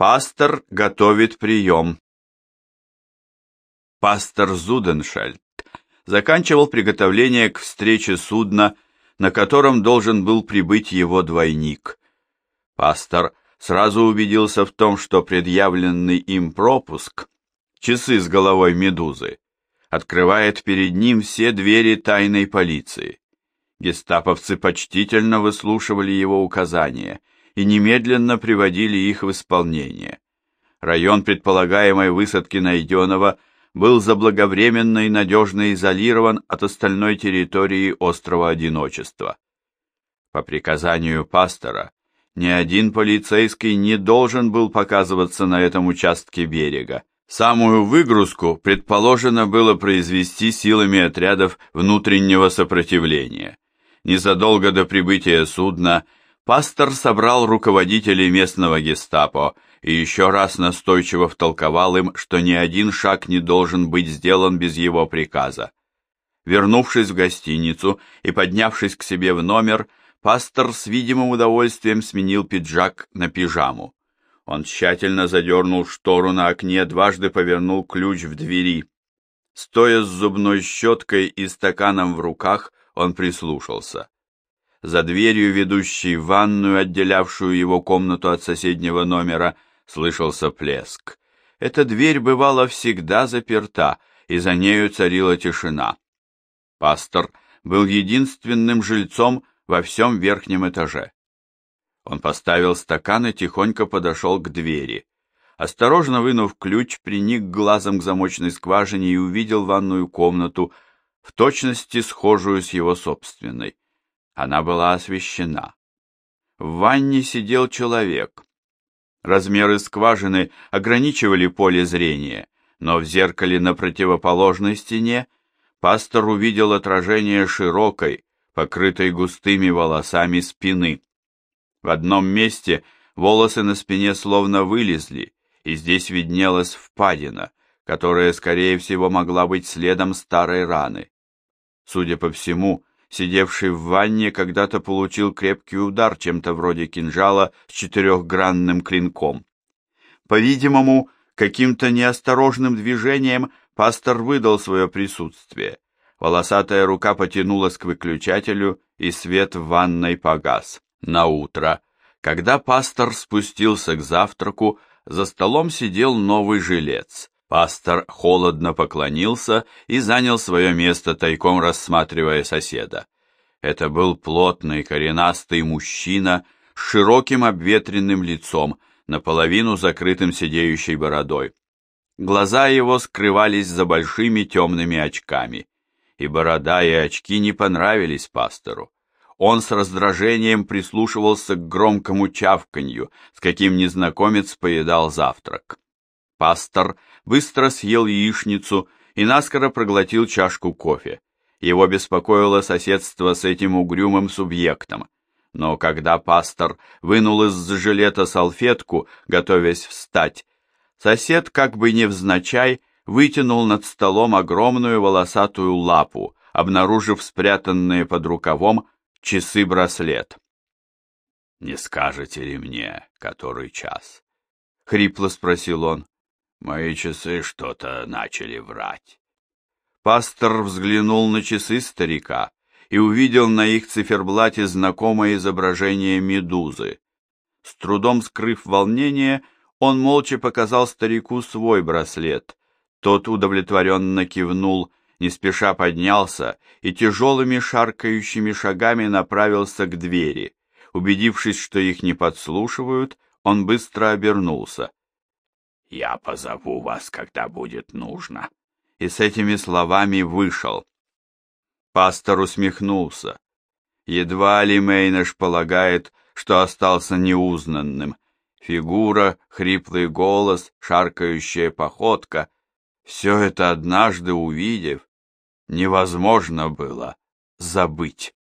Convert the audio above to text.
Пастор готовит прием. Пастор Зуденшельд заканчивал приготовление к встрече судна, на котором должен был прибыть его двойник. Пастор сразу убедился в том, что предъявленный им пропуск, часы с головой медузы, открывает перед ним все двери тайной полиции. Гестаповцы почтительно выслушивали его указания и немедленно приводили их в исполнение. Район предполагаемой высадки Найденова был заблаговременно и надежно изолирован от остальной территории острова Одиночества. По приказанию пастора, ни один полицейский не должен был показываться на этом участке берега. Самую выгрузку предположено было произвести силами отрядов внутреннего сопротивления. Незадолго до прибытия судна пастор собрал руководителей местного гестапо и еще раз настойчиво втолковал им, что ни один шаг не должен быть сделан без его приказа. Вернувшись в гостиницу и поднявшись к себе в номер, пастор с видимым удовольствием сменил пиджак на пижаму. Он тщательно задернул штору на окне, дважды повернул ключ в двери. Стоя с зубной щеткой и стаканом в руках, он прислушался. За дверью, ведущей в ванную, отделявшую его комнату от соседнего номера, слышался плеск. Эта дверь бывала всегда заперта, и за нею царила тишина. Пастор был единственным жильцом во всем верхнем этаже. Он поставил стакан и тихонько подошел к двери. Осторожно вынув ключ, приник глазом к замочной скважине и увидел ванную комнату, в точности схожую с его собственной. Она была освещена. В ванне сидел человек. Размеры скважины ограничивали поле зрения, но в зеркале на противоположной стене пастор увидел отражение широкой, покрытой густыми волосами спины. В одном месте волосы на спине словно вылезли, и здесь виднелась впадина, которая, скорее всего, могла быть следом старой раны. Судя по всему, сидевший в ванне когда-то получил крепкий удар чем-то вроде кинжала с четырехгранным клинком. По-видимому, каким-то неосторожным движением пастор выдал свое присутствие. Волосатая рука потянулась к выключателю, и свет в ванной погас. На утро, когда пастор спустился к завтраку, за столом сидел новый жилец. Пастор холодно поклонился и занял свое место, тайком рассматривая соседа. Это был плотный, коренастый мужчина с широким обветренным лицом, наполовину закрытым сидеющей бородой. Глаза его скрывались за большими темными очками и борода, и очки не понравились пастору. Он с раздражением прислушивался к громкому чавканью, с каким незнакомец поедал завтрак. Пастор быстро съел яичницу и наскоро проглотил чашку кофе. Его беспокоило соседство с этим угрюмым субъектом. Но когда пастор вынул из жилета салфетку, готовясь встать, сосед, как бы невзначай, вытянул над столом огромную волосатую лапу, обнаружив спрятанные под рукавом часы-браслет. «Не скажете ли мне, который час?» — хрипло спросил он. «Мои часы что-то начали врать». Пастор взглянул на часы старика и увидел на их циферблате знакомое изображение медузы. С трудом скрыв волнение, он молча показал старику свой браслет, тот удовлетворенно кивнул, не спеша поднялся и тяжелыми шаркающими шагами направился к двери. Убедившись, что их не подслушивают, он быстро обернулся. «Я позову вас, когда будет нужно», и с этими словами вышел. Пастор усмехнулся. Едва ли Мейнеш полагает, что остался неузнанным. Фигура, хриплый голос, шаркающая походка — все это однажды увидев, невозможно было забыть.